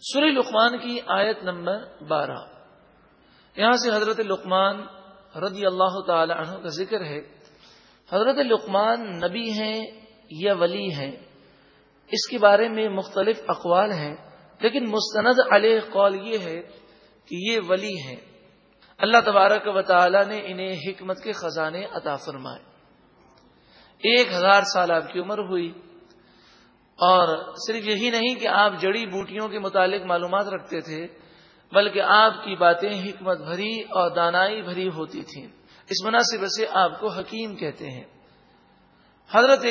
Sorry لقمان کی آیت number بارہ۔ یہاں سے حضرت لقمان رضی اللہ تعالی عنہ کا ذکر ہے۔ حضرت لقمان نبی ہیں یا ولی ہیں؟ اس کے بارے میں مختلف اقوال ہیں، لیکن مستند علیہ قول یہ ہے کہ یہ ولی ہیں۔ اللہ تبارک و تعالی نے انہیں حکمت کے خزانے عطا فرمائے۔ ایک ہزار سال آپ کی عمر ہوئی اور صرف یہی نہیں کہ آپ جڑی بوٹیوں کے متعلق معلومات رکھتے تھے، بلکہ آپ کی باتیں حکمت بھری اور دانائی بھری ہوتی تھیں۔ اس مناسب سے آپ کو حکیم کہتے ہیں۔ حضرت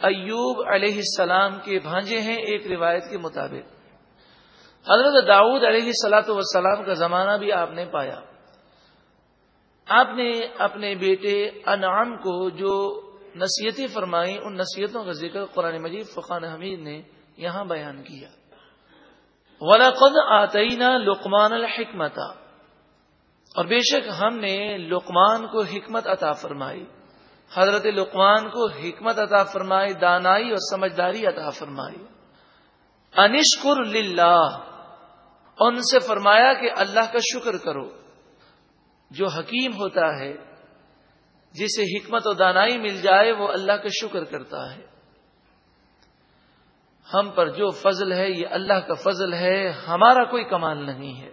ایوب علیہ السلام کے بھانجے ہیں ایک روایت کے مطابق۔ حضرت داؤد علیہ سلاۃ وسلام کا زمانہ بھی آپ نے پایا۔ آپ نے اپنے بیٹے انعام کو جو نصیحتیں فرمائی ان نصیحتوں کا ذکر قرآن مجید، فقان حمید نے یہاں بیان کیا۔ ولاقد آتئینہ لقمان الحکمت اور بے شک ہم نے لقمان کو حکمت عطا فرمائی، حضرت لقمان کو حکمت عطا فرمائی، دانائی اور سمجھداری عطا فرمائی۔ انشکر للہ، ان سے فرمایا کہ اللہ کا شکر کرو۔ جو حکیم ہوتا ہے جسے حکمت و دانائی مل جائے وہ اللہ کا شکر کرتا ہے۔ ہم پر جو فضل ہے، یہ اللہ کا فضل ہے، ہمارا کوئی کمال نہیں ہے۔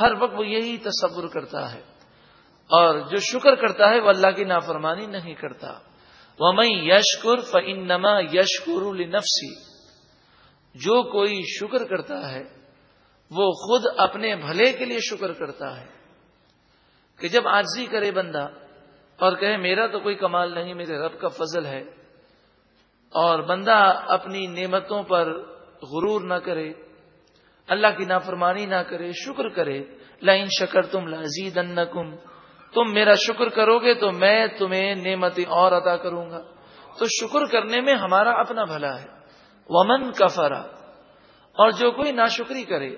ہر وقت وہ یہی تصور کرتا ہے۔ اور جو شکر کرتا ہے، وہ اللہ کی نافرمانی نہیں کرتا۔ وہ میں یشکر فنما یشکر نفسی جو کوئی شکر کرتا ہے، وہ خود اپنے بھلے کے لیے شکر کرتا ہے۔ کہ جب آجزی کرے بندہ اور کہے، میرا تو کوئی کمال نہیں، میرے رب کا فضل ہے۔ اور بندہ اپنی نعمتوں پر غرور نہ کرے، اللہ کی نافرمانی نہ کرے، شکر کرے۔ لائن شکر تم لذیذ تم میرا شکر کرو گے تو میں تمہیں نعمتیں اور عطا کروں گا۔ تو شکر کرنے میں ہمارا اپنا بھلا ہے۔ ومن کفرا اور جو کوئی ناشکری کرے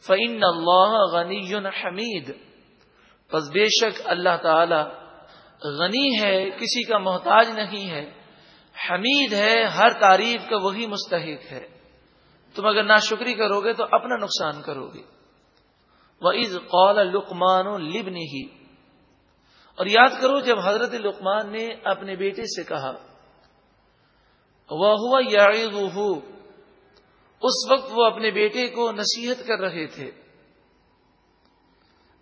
فعن اللہ غنی حمید۔ بس بے شک اللہ تعالی غنی ہے، کسی کا محتاج نہیں ہے۔ حمید ہے، ہر تعریف کا وہی مستحق ہے۔ تم اگر نہ شکری کرو گے تو اپنا نقصان کرو گے وہ عز قول لکمان و لبنی ہی اور یاد کرو، جب حضرت لقمان نے اپنے بیٹے سے کہا وہ ہوا یا اس وقت وہ اپنے بیٹے کو نصیحت کر رہے تھے۔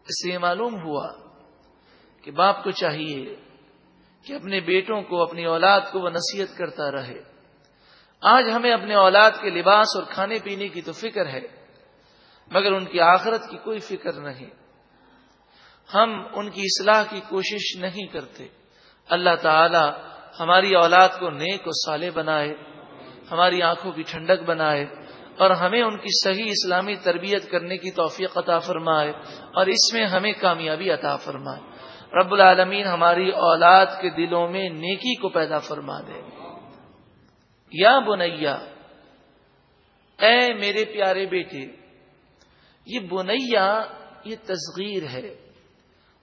اس سے معلوم ہوا کہ باپ کو چاہیے کہ اپنے بیٹوں کو، اپنی اولاد کو وہ نصیحت کرتا رہے۔ آج ہمیں اپنے اولاد کے لباس اور کھانے پینے کی تو فکر ہے، مگر ان کی آخرت کی کوئی فکر نہیں۔ ہم ان کی اصلاح کی کوشش نہیں کرتے۔ اللہ تعالی ہماری اولاد کو نیک و صالح بنائے، ہماری آنکھوں کی ٹھنڈک بنائے، اور ہمیں ان کی صحیح اسلامی تربیت کرنے کی توفیق عطا فرمائے، اور اس میں ہمیں کامیابی عطا فرمائے۔ رب العالمین ہماری اولاد کے دلوں میں نیکی کو پیدا فرما دے۔ یا بنیا، اے میرے پیارے بیٹے، یہ بنیا، یہ تصغیر ہے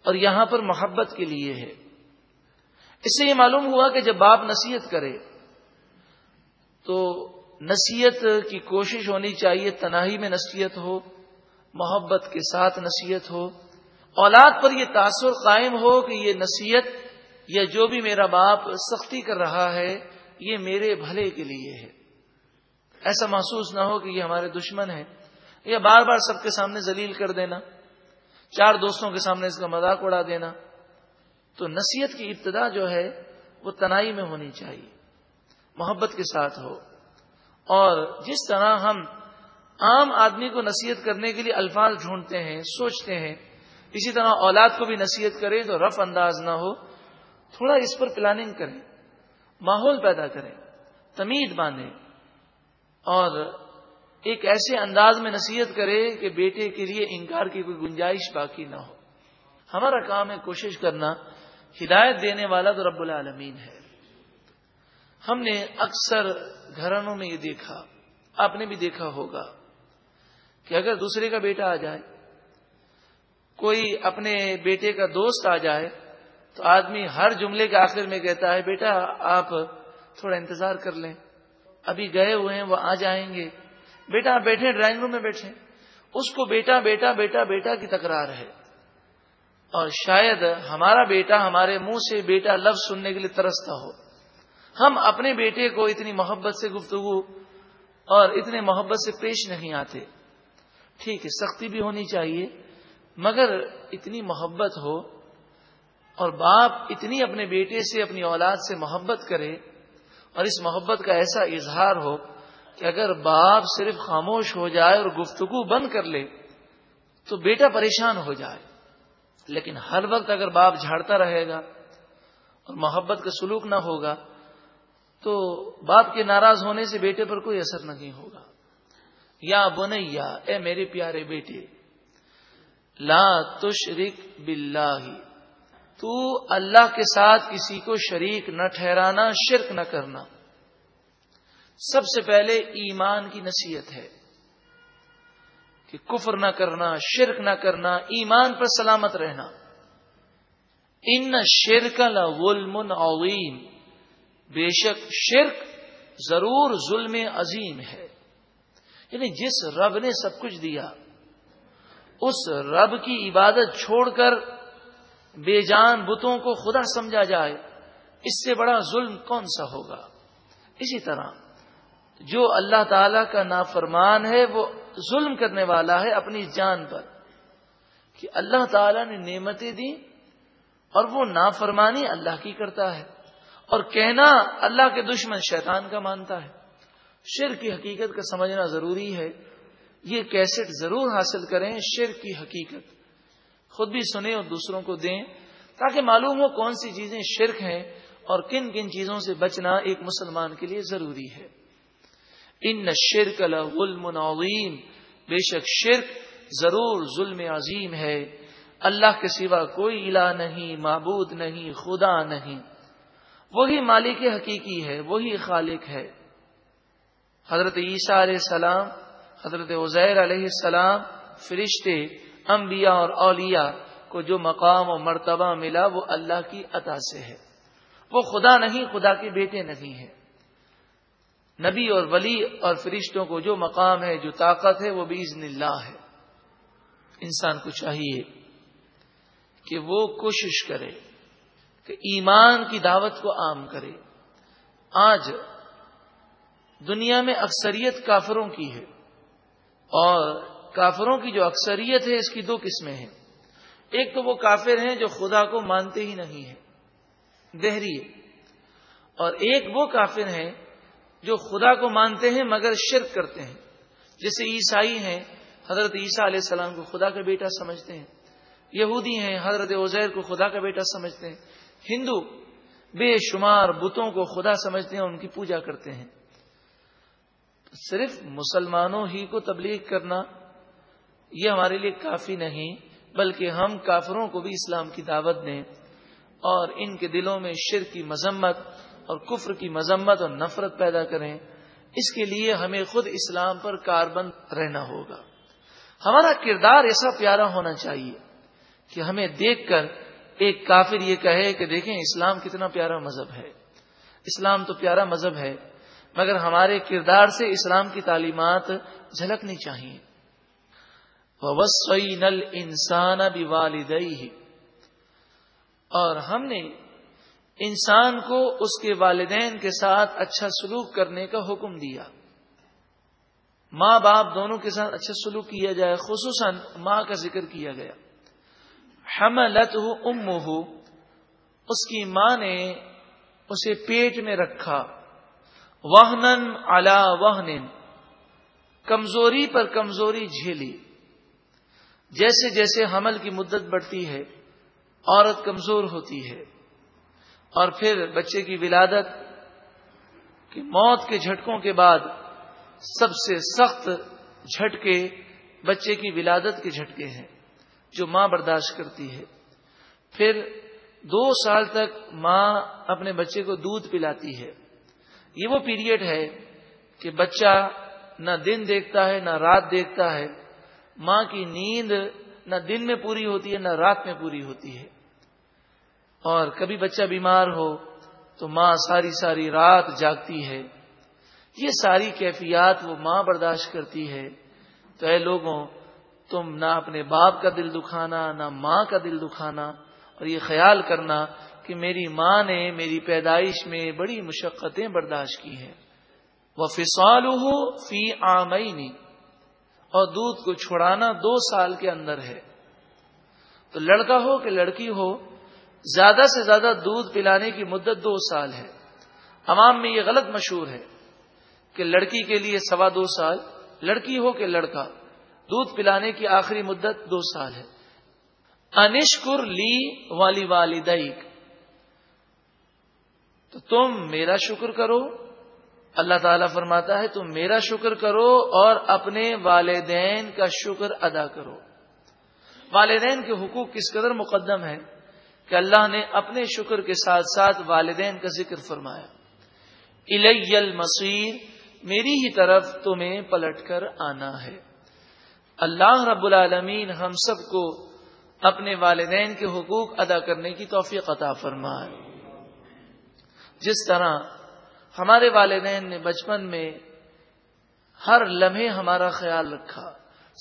اور یہاں پر محبت کے لیے ہے۔ اس سے یہ معلوم ہوا کہ جب باپ نصیحت کرے، تو نصیحت کی کوشش ہونی چاہیے، تنہائی میں نصیحت ہو، محبت کے ساتھ نصیحت ہو۔ اولاد پر یہ تاثر قائم ہو کہ یہ نصیحت یا جو بھی میرا باپ سختی کر رہا ہے، یہ میرے بھلے کے لیے ہے۔ ایسا محسوس نہ ہو کہ یہ ہمارے دشمن ہے یا بار بار سب کے سامنے ذلیل کر دینا، چار دوستوں کے سامنے اس کا مذاق اڑا دینا۔ تو نصیحت کی ابتدا جو ہے، وہ تنائی میں ہونی چاہیے۔ محبت کے ساتھ ہو۔ اور جس طرح ہم عام آدمی کو نصیحت کرنے کے لیے الفاظ ڈھونڈتے ہیں، سوچتے ہیں اسی طرح اولاد کو بھی نصیحت کریں تو رف انداز نہ ہو، تھوڑا اس پر پلاننگ کریں، ماحول پیدا کریں، تمید باندھیں، اور ایک ایسے انداز میں نصیحت کرے کہ بیٹے کے لیے انکار کی کوئی گنجائش باقی نہ ہو۔ ہمارا کام ہے کوشش کرنا ہدایت دینے والا تو رب العالمین ہے۔ ہم نے اکثر گھرانوں میں یہ دیکھا، آپ نے بھی دیکھا ہوگا کہ اگر دوسرے کا بیٹا آ جائے کوئی اپنے بیٹے کا دوست آ جائے تو آدمی ہر جملے کے آخر میں کہتا ہے، بیٹا، آپ تھوڑا انتظار کر لیں۔ ابھی گئے ہوئے ہیں، وہ آ جائیں گے۔ بیٹا بیٹھے ڈرائنگ روم میں بیٹھے اس کو بیٹا بیٹا بیٹا بیٹا کی تکرار ہے۔ اور شاید ہمارا بیٹا ہمارے منہ سے بیٹا لفظ سننے کے لیے ترستا ہو۔ ہم اپنے بیٹے کو اتنی محبت سے گفتگو اور اتنے محبت سے پیش نہیں آتے۔ ٹھیک ہے، سختی بھی ہونی چاہیے۔ مگر اتنی محبت ہو اور باپ اتنی اپنے بیٹے سے، اپنی اولاد سے محبت کرے اور اس محبت کا ایسا اظہار ہو کہ اگر باپ صرف خاموش ہو جائے اور گفتگو بند کر لے تو بیٹا پریشان ہو جائے۔ لیکن ہر وقت اگر باپ جھاڑتا رہے گا اور محبت کا سلوک نہ ہوگا تو باپ کے ناراض ہونے سے بیٹے پر کوئی اثر نہیں ہوگا۔ یا بنیا، اے میرے پیارے بیٹے لا تشرک باللہ۔ تو اللہ کے ساتھ کسی کو شریک نہ ٹھہرانا، شرک نہ کرنا۔ سب سے پہلے ایمان کی نصیحت ہے کہ کفر نہ کرنا، شرک نہ کرنا، ایمان پر سلامت رہنا۔ ان شرک ظلم عظیم۔ بے شک شرک ضرور ظلم عظیم ہے۔ یعنی جس رب نے سب کچھ دیا اس رب کی عبادت چھوڑ کر بے جان بتوں کو خدا سمجھا جائے، اس سے بڑا ظلم کون سا ہوگا؟ اسی طرح، جو اللہ تعالی کا نافرمان ہے، وہ ظلم کرنے والا ہے اپنی جان پر، کہ اللہ تعالی نے نعمتیں دی اور وہ نافرمانی اللہ کی کرتا ہے، اور کہنا اللہ کے دشمن شیطان کا مانتا ہے۔ شر کی حقیقت کا سمجھنا ضروری ہے۔ یہ کیسٹ ضرور حاصل کریں شر کی حقیقت۔ خود بھی سنیں اور دوسروں کو دیں تاکہ معلوم ہو کون سی چیزیں شرک ہیں اور کن کن چیزوں سے بچنا ایک مسلمان کے لیے ضروری ہے۔ ان شرک ظلم عظیم۔ بے شک شرک ضرور ظلم عظیم ہے۔ اللہ کے سوا کوئی الہ نہیں، معبود نہیں، خدا نہیں۔ وہی مالک حقیقی ہے، وہی خالق ہے۔ حضرت عیسیٰ علیہ السلام حضرت عزیر علیہ السلام فرشتے، انبیاء اور اولیاء کو جو مقام و مرتبہ ملا، وہ اللہ کی عطا سے ہے۔ وہ خدا نہیں، خدا کے بیٹے نہیں ہیں۔ نبی اور ولی اور فرشتوں کو جو مقام ہے، جو طاقت ہے، وہ بھی اللہ ہے۔ انسان کو چاہیے کہ وہ کوشش کرے، کہ ایمان کی دعوت کو عام کرے۔ آج دنیا میں اکثریت کافروں کی ہے۔ اور کافروں کی جو اکثریت ہے، اس کی دو قسمیں ہیں۔ ایک تو وہ کافر ہیں جو خدا کو مانتے ہی نہیں ہیں دہری اور ایک وہ کافر ہیں جو خدا کو مانتے ہیں مگر شرک کرتے ہیں۔ جیسے عیسائی ہیں، حضرت عیسیٰ علیہ السلام کو خدا کا بیٹا سمجھتے ہیں۔ یہودی ہیں، حضرت عزیر کو خدا کا بیٹا سمجھتے ہیں۔ ہندو بے شمار بتوں کو خدا سمجھتے ہیں ان کی پوجا کرتے ہیں۔ صرف مسلمانوں ہی کو تبلیغ کرنا، یہ ہمارے لیے کافی نہیں، بلکہ ہم کافروں کو بھی اسلام کی دعوت دیں اور ان کے دلوں میں شر کی مذمت اور کفر کی مذمت اور نفرت پیدا کریں۔ اس کے لیے ہمیں خود اسلام پر کاربند رہنا ہوگا۔ ہمارا کردار ایسا پیارا ہونا چاہیے کہ ہمیں دیکھ کر ایک کافر یہ کہے کہ دیکھیں اسلام کتنا پیارا مذہب ہے۔ اسلام تو پیارا مذہب ہے۔ مگر ہمارے کردار سے اسلام کی تعلیمات جھلکنی چاہیے۔ نل انسان بھی والدئی اور ہم نے انسان کو اس کے والدین کے ساتھ اچھا سلوک کرنے کا حکم دیا۔ ماں باپ دونوں کے ساتھ اچھا سلوک کیا جائے، خصوصاً ماں کا ذکر کیا گیا۔ ہم لت ام اس کی ماں نے اسے پیٹ میں رکھا۔ وہنن الا وہن کمزوری پر کمزوری جھیلی۔ جیسے جیسے حمل کی مدت بڑھتی ہے، عورت کمزور ہوتی ہے۔ اور پھر بچے کی ولادت، کی موت کے جھٹکوں کے بعد سب سے سخت جھٹکے بچے کی ولادت کے جھٹکے ہیں، جو ماں برداشت کرتی ہے۔ پھر دو سال تک ماں اپنے بچے کو دودھ پلاتی ہے۔ یہ وہ پیریڈ ہے کہ بچہ نہ دن دیکھتا ہے، نہ رات دیکھتا ہے۔ ماں کی نیند نہ دن میں پوری ہوتی ہے، نہ رات میں پوری ہوتی ہے۔ اور کبھی بچہ بیمار ہو تو ماں ساری ساری رات جاگتی ہے۔ یہ ساری کیفیات وہ ماں برداشت کرتی ہے۔ تو اے لوگوں، تم نہ اپنے باپ کا دل دکھانا، نہ ماں کا دل دکھانا اور یہ خیال کرنا کہ میری ماں نے میری پیدائش میں بڑی مشقتیں برداشت کی ہیں۔ وہ فسال ہو فی آمئی اور دودھ کو چھڑانا دو سال کے اندر ہے۔ تو لڑکا ہو کہ لڑکی ہو، زیادہ سے زیادہ دودھ پلانے کی مدت دو سال ہے۔ عوام میں یہ غلط مشہور ہے کہ لڑکی کے لیے سوا دو سال، لڑکی ہو کہ لڑکا، دودھ پلانے کی آخری مدت دو سال ہے۔ انشکر لی والی والدیک تو تم میرا شکر کرو۔ اللہ تعالیٰ فرماتا ہے، تم میرا شکر کرو اور اپنے والدین کا شکر ادا کرو۔ والدین کے حقوق کس قدر مقدم ہے کہ اللہ نے اپنے شکر کے ساتھ ساتھ والدین کا ذکر فرمایا۔ الی المصیر، میری ہی طرف تمہیں پلٹ کر آنا ہے۔ اللہ رب العالمین ہم سب کو اپنے والدین کے حقوق ادا کرنے کی توفیق عطا فرمائے۔ جس طرح ہمارے والدین نے بچپن میں ہر لمحے ہمارا خیال رکھا،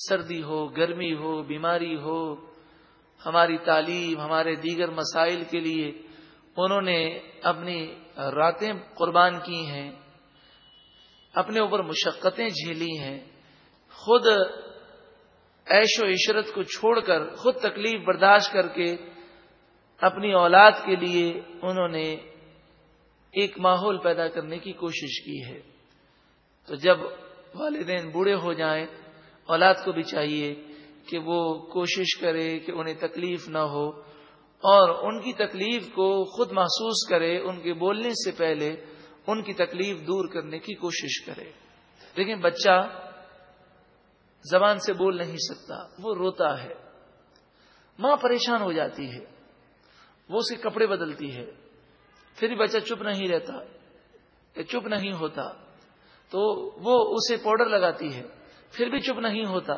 سردی ہو، گرمی ہو، بیماری ہو، ہماری تعلیم، ہمارے دیگر مسائل کے لیے انہوں نے اپنی راتیں قربان کی ہیں، اپنے اوپر مشقتیں جھیلی ہیں، خود عیش و عشرت کو چھوڑ کر، خود تکلیف برداشت کر کے اپنی اولاد کے لیے انہوں نے ایک ماحول پیدا کرنے کی کوشش کی ہے۔ تو جب والدین بوڑھے ہو جائیں، اولاد کو بھی چاہیے کہ وہ کوشش کرے کہ انہیں تکلیف نہ ہو اور ان کی تکلیف کو خود محسوس کرے، ان کے بولنے سے پہلے ان کی تکلیف دور کرنے کی کوشش کرے۔ لیکن بچہ زبان سے بول نہیں سکتا، وہ روتا ہے۔ ماں پریشان ہو جاتی ہے، وہ اسے کپڑے بدلتی ہے۔ پھر بھی بچہ چپ نہیں رہتا چپ نہیں ہوتا، تو وہ اسے پاؤڈر لگاتی ہے، پھر بھی چپ نہیں ہوتا۔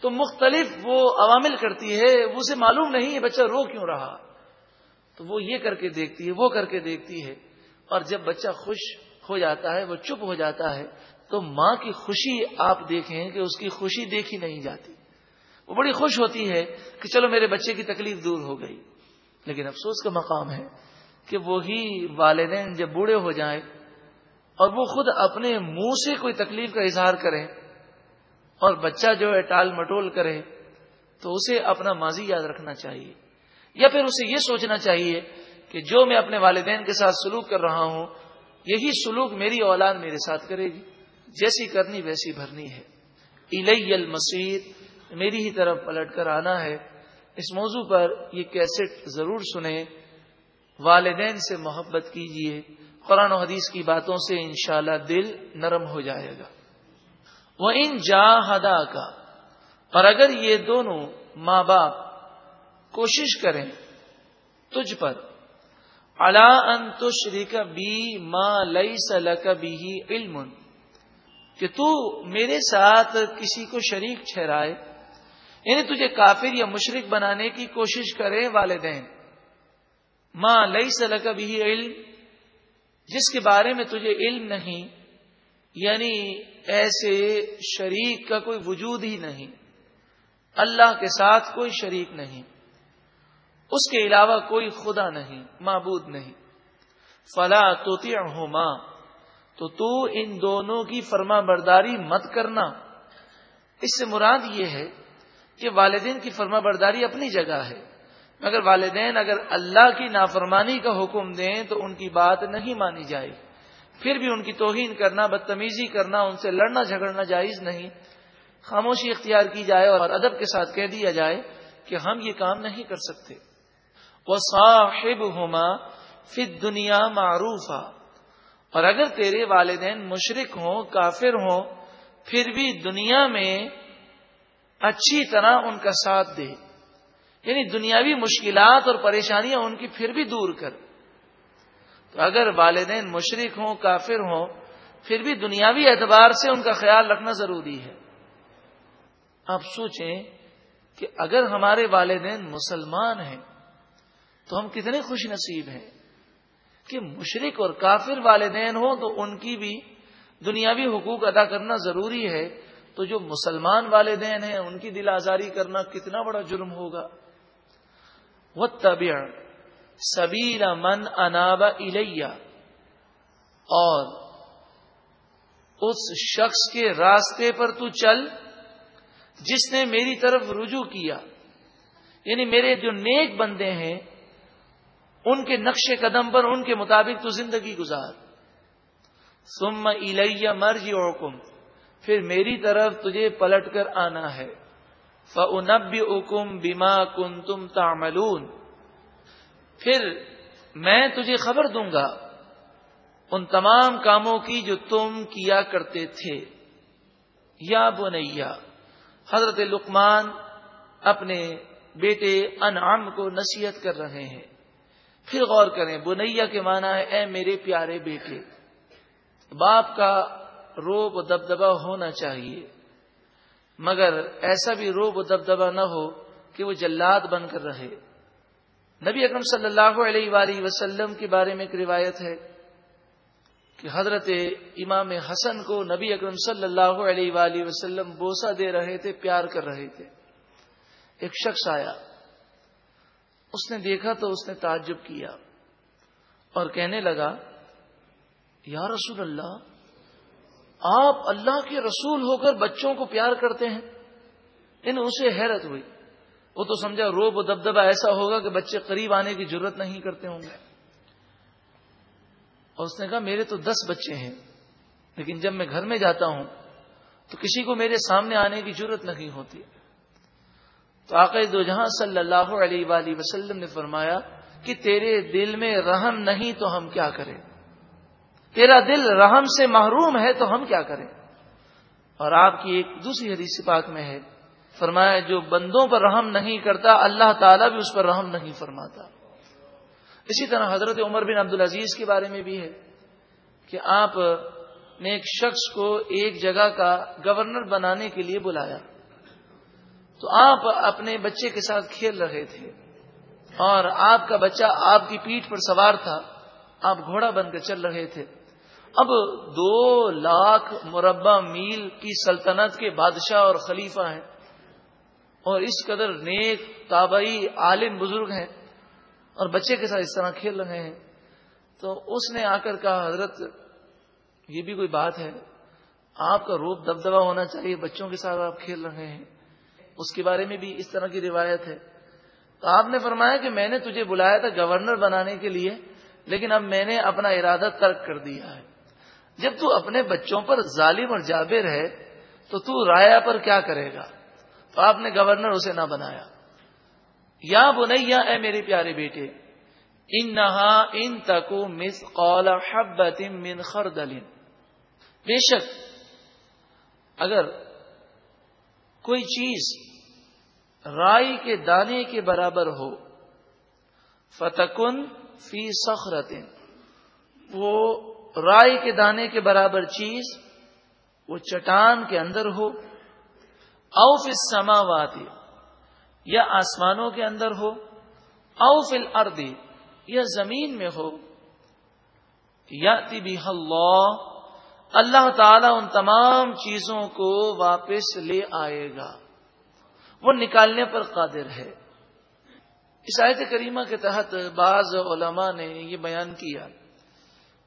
تو مختلف وہ عوامل کرتی ہے، اسے معلوم نہیں ہے بچہ رو کیوں رہا۔ تو وہ یہ کر کے دیکھتی ہے، وہ کر کے دیکھتی ہے۔ اور جب بچہ خوش ہو جاتا ہے، وہ چپ ہو جاتا ہے، تو ماں کی خوشی آپ دیکھیں کہ اس کی خوشی دیکھی نہیں جاتی۔ وہ بڑی خوش ہوتی ہے کہ چلو میرے بچے کی تکلیف دور ہو گئی۔ لیکن افسوس کا مقام ہے کہ وہی والدین جب بوڑھے ہو جائیں اور وہ خود اپنے منہ سے کوئی تکلیف کا اظہار کریں اور بچہ جو ہے ٹال مٹول کرے، تو اسے اپنا ماضی یاد رکھنا چاہیے۔ یا پھر اسے یہ سوچنا چاہیے کہ جو میں اپنے والدین کے ساتھ سلوک کر رہا ہوں، یہی سلوک میری اولاد میرے ساتھ کرے گی۔ جیسی کرنی ویسی بھرنی ہے۔ الی المسیر میری ہی طرف پلٹ کر آنا ہے۔ اس موضوع پر یہ کیسٹ ضرور سنیں۔ والدین سے محبت کیجیے قرآن و حدیث کی باتوں سے انشاءاللہ دل نرم ہو جائے گا۔ وہ ان جا ہدا کا اور اگر یہ دونوں ماں باپ کوشش کریں تجھ پر اللہ ان تشری کا بی ماں لئی سل بھی علم۔ کہ تو میرے ساتھ کسی کو شریک ٹھہرائے یعنی تجھے کافر یا مشرق بنانے کی کوشش کرے والدین۔ ماں لئی سل کا بھی علم، جس کے بارے میں تجھے علم نہیں یعنی ایسے شریک کا کوئی وجود ہی نہیں، اللہ کے ساتھ کوئی شریک نہیں، اس کے علاوہ کوئی خدا نہیں، معبود نہیں۔ فلا تو ماں تو تو ان دونوں کی فرما برداری مت کرنا۔ اس سے مراد یہ ہے کہ والدین کی فرما برداری اپنی جگہ ہے۔ مگر والدین اگر اللہ کی نافرمانی کا حکم دیں تو ان کی بات نہیں مانی جائے پھر بھی ان کی توہین کرنا، بدتمیزی کرنا، ان سے لڑنا جھگڑنا جائز نہیں۔ خاموشی اختیار کی جائے اور ادب کے ساتھ کہہ دیا جائے کہ ہم یہ کام نہیں کر سکتے۔ وہ صاحب ہوما فت دنیا معروف اور اگر تیرے والدین مشرق ہوں، کافر ہوں، پھر بھی دنیا میں اچھی طرح ان کا ساتھ دے۔ یعنی دنیاوی مشکلات اور پریشانیاں ان کی پھر بھی دور کر۔ تو اگر والدین مشرق ہوں، کافر ہوں، پھر بھی دنیاوی اعتبار سے ان کا خیال رکھنا ضروری ہے۔ آپ سوچیں کہ اگر ہمارے والدین مسلمان ہیں، تو ہم کتنے خوش نصیب ہیں۔ کہ مشرق اور کافر والدین ہوں، تو ان کی بھی دنیاوی حقوق ادا کرنا ضروری ہے۔ تو جو مسلمان والدین ہیں، ان کی دل آزاری کرنا کتنا بڑا جرم ہوگا۔ وہ طبی سبیل من اناب الیہ، اور اس شخص کے راستے پر تو چل، جس نے میری طرف رجوع کیا یعنی میرے جو نیک بندے ہیں، ان کے نقش قدم پر، ان کے مطابق تو زندگی گزار۔ سم الیہ مرجی اوکم پھر میری طرف تجھے پلٹ کر آنا ہے۔ فنب اکم بیما کن تم تاملون پھر میں تجھے خبر دوں گا ان تمام کاموں کی جو تم کیا کرتے تھے۔ یا بنیا حضرت لقمان اپنے بیٹے انعام کو نصیحت کر رہے ہیں۔ پھر غور کریں بنیا کے معنی ہے، اے میرے پیارے بیٹے، باپ کا روب و دبدبا ہونا چاہیے۔ مگر ایسا بھی روب و دبدبا نہ ہو کہ وہ جلاد بن کر رہے۔ نبی اکرم صلی اللہ علیہ وآلہ وسلم کے بارے میں ایک روایت ہے کہ حضرت امام حسن کو نبی اکرم صلی اللہ علیہ وآلہ وسلم بوسا دے رہے تھے، پیار کر رہے تھے۔ ایک شخص آیا۔ اس نے دیکھا تو اس نے تعجب کیا اور کہنے لگا، یا رسول اللہ آپ اللہ کے رسول ہو کر بچوں کو پیار کرتے ہیں؟ ان اسے حیرت ہوئی۔ وہ تو سمجھا روب و دبدبا ایسا ہوگا کہ بچے قریب آنے کی ضرورت نہیں کرتے ہوں گے۔ اور اس نے کہا، میرے تو دس بچے ہیں، لیکن جب میں گھر میں جاتا ہوں تو کسی کو میرے سامنے آنے کی ضرورت نہیں ہوتی۔ تو آقا دو جہاں صلی اللہ علیہ وآلہ وسلم نے فرمایا کہ تیرے دل میں رحم نہیں تو ہم کیا کریں؟ تیرا دل رحم سے محروم ہے تو ہم کیا کریں؟ اور آپ کی ایک دوسری حدیث پاک میں ہے، فرمایا جو بندوں پر رحم نہیں کرتا، اللہ تعالیٰ بھی اس پر رحم نہیں فرماتا۔ اسی طرح حضرت عمر بن عبد العزیز کے بارے میں بھی ہے کہ آپ نے ایک شخص کو ایک جگہ کا گورنر بنانے کے لیے بلایا۔ تو آپ اپنے بچے کے ساتھ کھیل رہے تھے اور آپ کا بچہ آپ کی پیٹھ پر سوار تھا، آپ گھوڑا بن کر چل رہے تھے۔ اب دو لاکھ مربع میل کی سلطنت کے بادشاہ اور خلیفہ ہیں اور اس قدر نیک تابعی عالم بزرگ ہیں اور بچے کے ساتھ اس طرح کھیل رہے ہیں۔ تو اس نے آ کر کہا، حضرت، یہ بھی کوئی بات ہے؟ آپ کا روپ دبدبا ہونا چاہیے، بچوں کے ساتھ آپ کھیل رہے ہیں۔ اس کے بارے میں بھی اس طرح کی روایت ہے۔ تو آپ نے فرمایا کہ میں نے تجھے بلایا تھا گورنر بنانے کے لیے، لیکن اب میں نے اپنا ارادہ ترک کر دیا ہے۔ جب تو اپنے بچوں پر ظالم اور جابر ہے، تو تو رایا پر کیا کرے گا؟ تو آپ نے گورنر اسے نہ بنایا۔ یا بنیا، اے میرے پیارے بیٹے ان نہا ان تکو مس قول حبت من خردل۔ بے شک، اگر کوئی چیز رائی کے دانے کے برابر ہو، فتکن فی سخرت وہ رائے کے دانے کے برابر چیز وہ چٹان کے اندر ہو اوف سماواتی یا آسمانوں کے اندر ہو اوف اردی یا زمین میں ہو یا طبی اللہ اللہ تعالی ان تمام چیزوں کو واپس لے آئے گا۔ وہ نکالنے پر قادر ہے۔ اس آیت کریمہ کے تحت بعض علماء نے یہ بیان کیا۔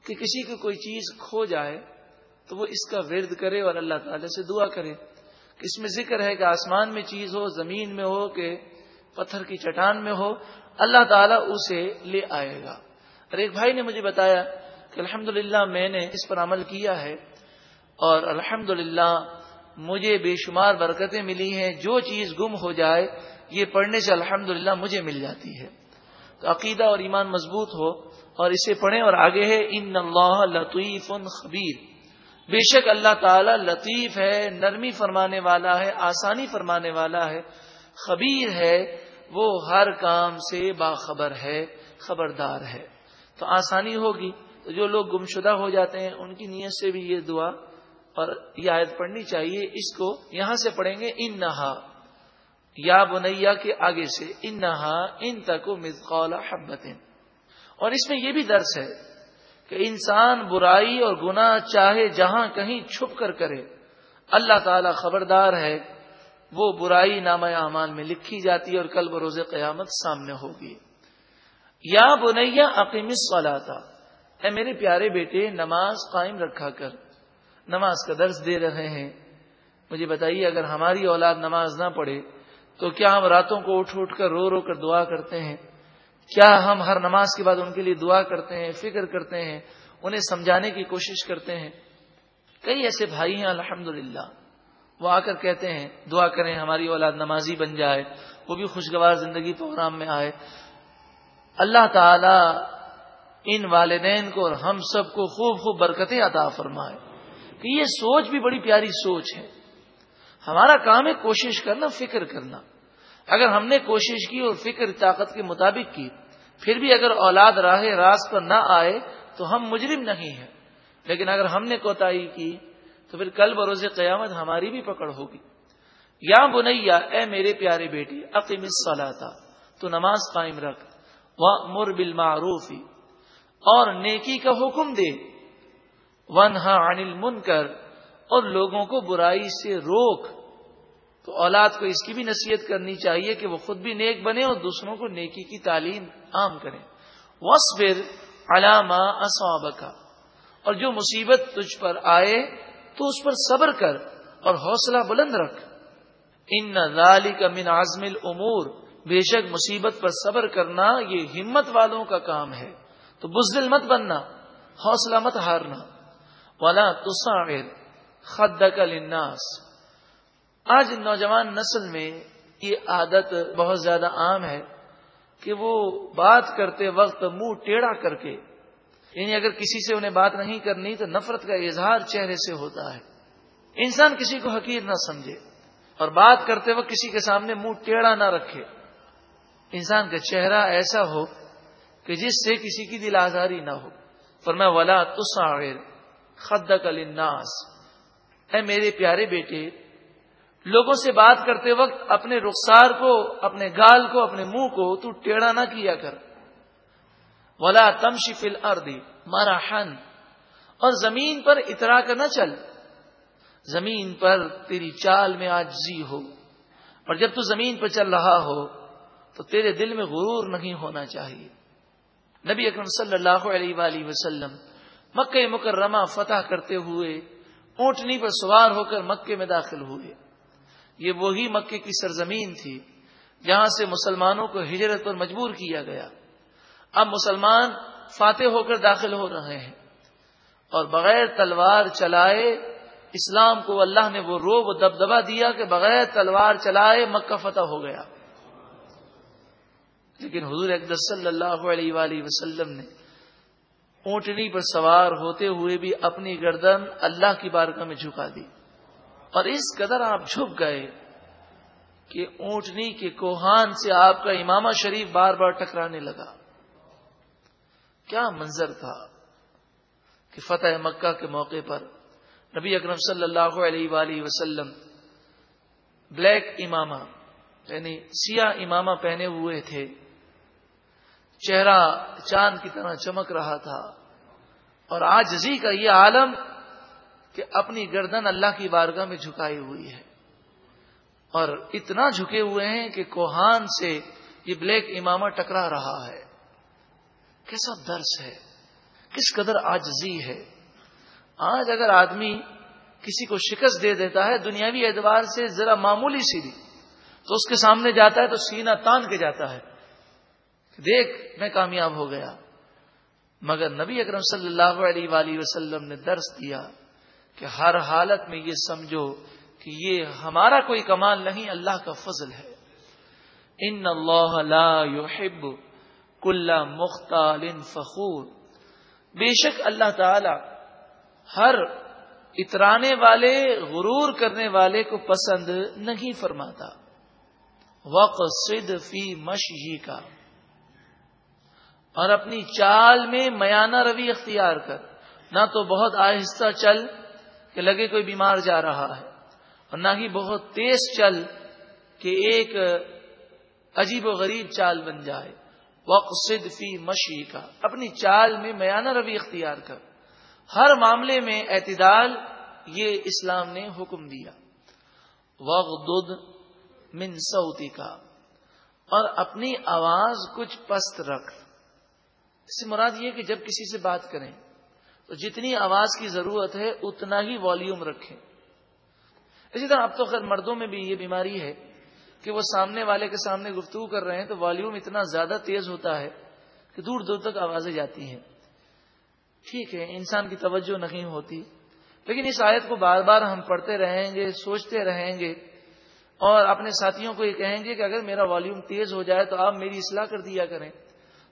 کہ کسی کو کوئی چیز کھو جائے تو وہ اس کا ورد کرے اور اللہ تعالی سے دعا کرے اس میں ذکر ہے کہ آسمان میں چیز ہو، زمین میں ہو، کہ پتھر کی چٹان میں ہو، اللہ تعالیٰ اسے لے آئے گا۔ اور ایک بھائی نے مجھے بتایا کہ الحمد میں نے اس پر عمل کیا ہے اور الحمد مجھے بے شمار برکتیں ملی ہیں۔ جو چیز گم ہو جائے، یہ پڑھنے سے الحمد مجھے مل جاتی ہے۔ تو عقیدہ اور ایمان مضبوط ہو۔ اور اسے پڑھیں اور آگے ہے، ان اللہ لطیف خبیر. بے شک اللہ تعالی لطیف ہے، نرمی فرمانے والا ہے، آسانی فرمانے والا ہے، خبیر ہے، وہ ہر کام سے باخبر ہے، خبردار ہے۔ تو آسانی ہوگی، تو جو لوگ گمشدہ ہو جاتے ہیں، ان کی نیت سے بھی یہ دعا اور یہ آیت پڑھنی چاہیے، اس کو یہاں سے پڑھیں گے ان نہا یا بنیا کے آگے سے ان نہا ان تک مزقال حبت اور اس میں یہ بھی درس ہے کہ انسان برائی اور گناہ چاہے جہاں کہیں چھپ کر کرے، اللہ تعالی خبردار ہے، وہ برائی نامہ اعمال میں لکھی جاتی ہے اور کل بروز قیامت سامنے ہوگی۔ یا بنیا عقیم والا تھا اے میرے پیارے بیٹے، نماز قائم رکھا کر۔ نماز کا درس دے رہے ہیں۔ مجھے بتائیے، اگر ہماری اولاد نماز نہ پڑھے تو کیا ہم راتوں کو اٹھ اٹھ کر، رو رو کر دعا کرتے ہیں؟ کیا ہم ہر نماز کے بعد ان کے لیے دعا کرتے ہیں، فکر کرتے ہیں، انہیں سمجھانے کی کوشش کرتے ہیں؟ کئی ایسے بھائی ہیں الحمد وہ آ کر کہتے ہیں، دعا کریں، ہماری اولاد نمازی بن جائے، وہ بھی خوشگوار زندگی پروگرام میں آئے۔ اللہ تعالی ان والدین کو اور ہم سب کو خوب خوب برکتیں عطا فرمائے۔ کہ یہ سوچ بھی بڑی پیاری سوچ ہے۔ ہمارا کام ہے کوشش کرنا، فکر کرنا۔ اگر ہم نے کوشش کی اور فکر طاقت کے مطابق کی، پھر بھی اگر اولاد راہ راست پر نہ آئے تو ہم مجرم نہیں ہیں۔ لیکن اگر ہم نے کوتاہی کی تو پھر کل بروز قیامت ہماری بھی پکڑ ہوگی۔ یا بنیا اے میرے پیارے بیٹی عقیم تھا تو نماز قائم رکھ وہ مر بل اور نیکی کا حکم دے۔ ون ہاں انل من کر اور لوگوں کو برائی سے روک۔ تو اولاد کو اس کی بھی نصیحت کرنی چاہیے کہ وہ خود بھی نیک بنے اور دوسروں کو نیکی کی تعلیم عام کریں۔ وصبر علامہ اصواب اور جو مصیبت تجھ پر آئے تو اس پر صبر کر اور حوصلہ بلند رکھ۔ ان ذالی کا من عزم العمور بے شک مصیبت پر صبر کرنا یہ ہمت والوں کا کام ہے۔ تو بزدل مت بننا، حوصلہ مت ہارنا۔ والا تصاغر خد للناس۔ آج نوجوان نسل میں یہ عادت بہت زیادہ عام ہے کہ وہ بات کرتے وقت منہ ٹیڑھا کر کے یعنی اگر کسی سے انہیں بات نہیں کرنی تو نفرت کا اظہار چہرے سے ہوتا ہے۔ انسان کسی کو حقیر نہ سمجھے اور بات کرتے وقت کسی کے سامنے منہ ٹیڑھا نہ رکھے۔ انسان کا چہرہ ایسا ہو کہ جس سے کسی کی دل آزاری نہ ہو۔ پر میں ولا تصاغر خد الناس اے میرے پیارے بیٹے لوگوں سے بات کرتے وقت اپنے رخسار کو، اپنے گال کو، اپنے منہ کو تو ٹیڑھا نہ کیا کر۔ ولا تم شفل اردی مارا ہن اور زمین پر اترا کر نہ چل۔ زمین پر تیری چال میں آج زی ہو۔ اور جب تو زمین پر چل رہا ہو، تو تیرے دل میں غرور نہیں ہونا چاہیے۔ نبی اکرم صلی اللہ علیہ وآلہ وسلم مکہ مکرمہ فتح کرتے ہوئے اونٹنی پر سوار ہو کر مکے میں داخل ہوئے۔ یہ وہی مکے کی سرزمین تھی جہاں سے مسلمانوں کو ہجرت پر مجبور کیا گیا۔ اب مسلمان فاتح ہو کر داخل ہو رہے ہیں اور بغیر تلوار چلائے اسلام کو اللہ نے وہ روب و دبدبا دیا کہ بغیر تلوار چلائے مکہ فتح ہو گیا۔ لیکن حضور اقدر صلی اللہ علیہ وآلہ وسلم نے اونٹنی پر سوار ہوتے ہوئے بھی اپنی گردن اللہ کی بارگاہ میں جھکا دی۔ اور اس قدر آپ جھک گئے کہ اونٹنی کے کوہان سے آپ کا امامہ شریف بار بار ٹکرانے لگا۔ کیا منظر تھا کہ فتح مکہ کے موقع پر نبی اکرم صلی اللہ علیہ وآلہ وسلم بلیک امامہ یعنی سیاہ امامہ پہنے ہوئے تھے۔ چہرہ چاند کی طرح چمک رہا تھا۔ اور آجزی کا یہ عالم کہ اپنی گردن اللہ کی بارگاہ میں جھکائی ہوئی ہے۔ اور اتنا جھکے ہوئے ہیں کہ کوہان سے یہ بلیک امامہ ٹکرا رہا ہے۔ کیسا درس ہے، کس قدر آجزی ہے۔ آج اگر آدمی کسی کو شکست دے دیتا ہے دنیاوی اعتبار سے ذرا معمولی سیدھی تو اس کے سامنے جاتا ہے تو سینہ تان کے جاتا ہے۔ دیکھ، میں کامیاب ہو گیا۔ مگر نبی اکرم صلی اللہ علیہ وآلہ وسلم نے درس دیا۔ کہ ہر حالت میں یہ سمجھو کہ یہ ہمارا کوئی کمال نہیں، اللہ کا فضل ہے۔ ان اللہ لا يحب کل مختال فخور۔ بے شک اللہ تعالی ہر اترانے والے، غرور کرنے والے کو پسند نہیں فرماتا۔ وقت فی مشی کا اور اپنی چال میں میانہ روی اختیار کر۔ نہ تو بہت آہستہ چل کہ لگے کوئی بیمار جا رہا ہے اور نہ ہی بہت تیز چل کہ ایک عجیب و غریب چال بن جائے۔ وقصد فی مشی کا اپنی چال میں میانہ روی اختیار کر۔ ہر معاملے میں اعتدال یہ اسلام نے حکم دیا۔ وغدد من سعودی کا اور اپنی آواز کچھ پست رکھ۔ اس سے مراد یہ کہ جب کسی سے بات کریں تو جتنی آواز کی ضرورت ہے، اتنا ہی والیوم رکھیں۔ اسی طرح اب تو خیر مردوں میں بھی یہ بیماری ہے کہ وہ سامنے والے کے سامنے گفتگو کر رہے ہیں تو والیوم اتنا زیادہ تیز ہوتا ہے کہ دور دور تک آوازیں جاتی ہیں۔ ٹھیک ہے، انسان کی توجہ نہیں ہوتی، لیکن اس آیت کو بار بار ہم پڑھتے رہیں گے، سوچتے رہیں گے۔ اور اپنے ساتھیوں کو یہ کہیں گے کہ اگر میرا والیوم تیز ہو جائے تو آپ میری اصلاح کر دیا کریں۔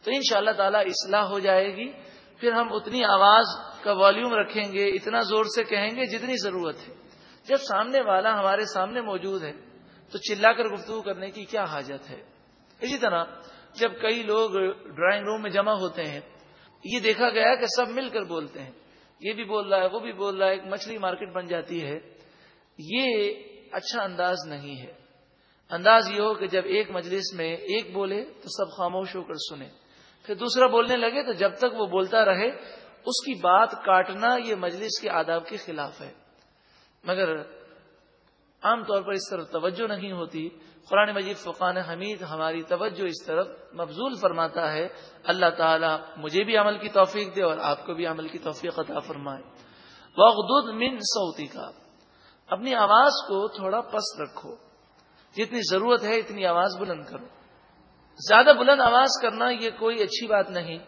تو ان شاء اللہ تعالی اصلاح ہو جائے گی۔ پھر ہم اتنی آواز کا والیوم رکھیں گے، اتنا زور سے کہیں گے جتنی ضرورت ہے۔ جب سامنے والا ہمارے سامنے موجود ہے، تو چلا کر گفتگو کرنے کی کیا حاجت ہے؟ اسی طرح جب کئی لوگ ڈرائنگ روم میں جمع ہوتے ہیں، یہ دیکھا گیا کہ سب مل کر بولتے ہیں۔ یہ بھی بول رہا ہے، وہ بھی بول رہا ہے، ایک مچھلی مارکیٹ بن جاتی ہے۔ یہ اچھا انداز نہیں ہے۔ انداز یہ ہو کہ جب ایک مجلس میں ایک بولے تو سب خاموش ہو کر سنے پھر دوسرا بولنے لگے تو جب تک وہ بولتا رہے، اس کی بات کاٹنا یہ مجلس کے آداب کے خلاف ہے۔ مگر عام طور پر اس طرف توجہ نہیں ہوتی۔ قرآن مجید فقان حمید ہماری توجہ اس طرف مبزول فرماتا ہے۔ اللہ تعالیٰ مجھے بھی عمل کی توفیق دے اور آپ کو بھی عمل کی توفیق عطا فرمائے۔ وغدود من سعودی کا اپنی آواز کو تھوڑا پست رکھو۔ جتنی ضرورت ہے اتنی آواز بلند کرو۔ زیادہ بلند آواز کرنا یہ کوئی اچھی بات نہیں۔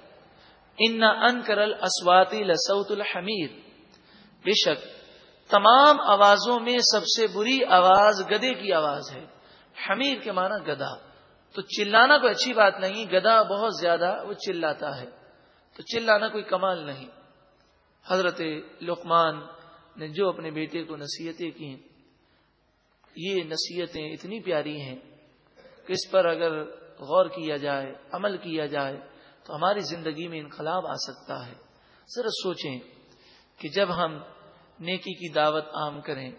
ان ان کرل اسواتی لسعت الحمیر بے شک، تمام آوازوں میں سب سے بری آواز گدے کی آواز ہے۔ حمیر کے معنی گدا۔ تو چلانا کوئی اچھی بات نہیں، گدا بہت زیادہ وہ چلاتا ہے۔ تو چلانا کوئی کمال نہیں۔ حضرت لقمان نے جو اپنے بیٹے کو نصیحتیں کی یہ نصیحتیں اتنی پیاری ہیں کہ اس پر اگر غور کیا جائے، عمل کیا جائے، تو ہماری زندگی میں انقلاب آ سکتا ہے۔ ذرا سوچیں کہ جب ہم نیکی کی دعوت عام کریں،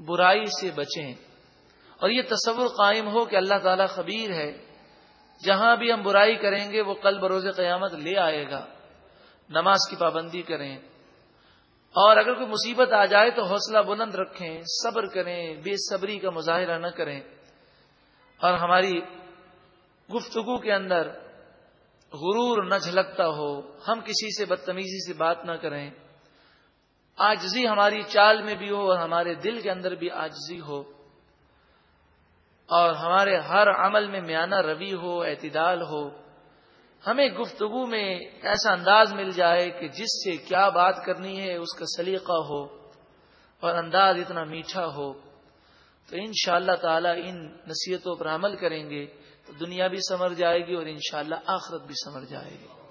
برائی سے بچیں، اور یہ تصور قائم ہو کہ اللہ تعالیٰ خبیر ہے، جہاں بھی ہم برائی کریں گے، وہ کل بروز قیامت لے آئے گا۔ نماز کی پابندی کریں۔ اور اگر کوئی مصیبت آ جائے تو حوصلہ بلند رکھیں، صبر کریں، بے صبری کا مظاہرہ نہ کریں۔ اور ہماری گفتگو کے اندر غرور نہ جھلکتا ہو، ہم کسی سے بدتمیزی سے بات نہ کریں۔ آجزی ہماری چال میں بھی ہو اور ہمارے دل کے اندر بھی آجزی ہو۔ اور ہمارے ہر عمل میں میانہ روی ہو، اعتدال ہو۔ ہمیں گفتگو میں ایسا انداز مل جائے کہ جس سے کیا بات کرنی ہے اس کا سلیقہ ہو اور انداز اتنا میٹھا ہو۔ تو ان شاء اللہ تعالی ان نصیحتوں پر عمل کریں گے۔ دنیا بھی سمر جائے گی اور انشاءاللہ آخرت بھی سمر جائے گی۔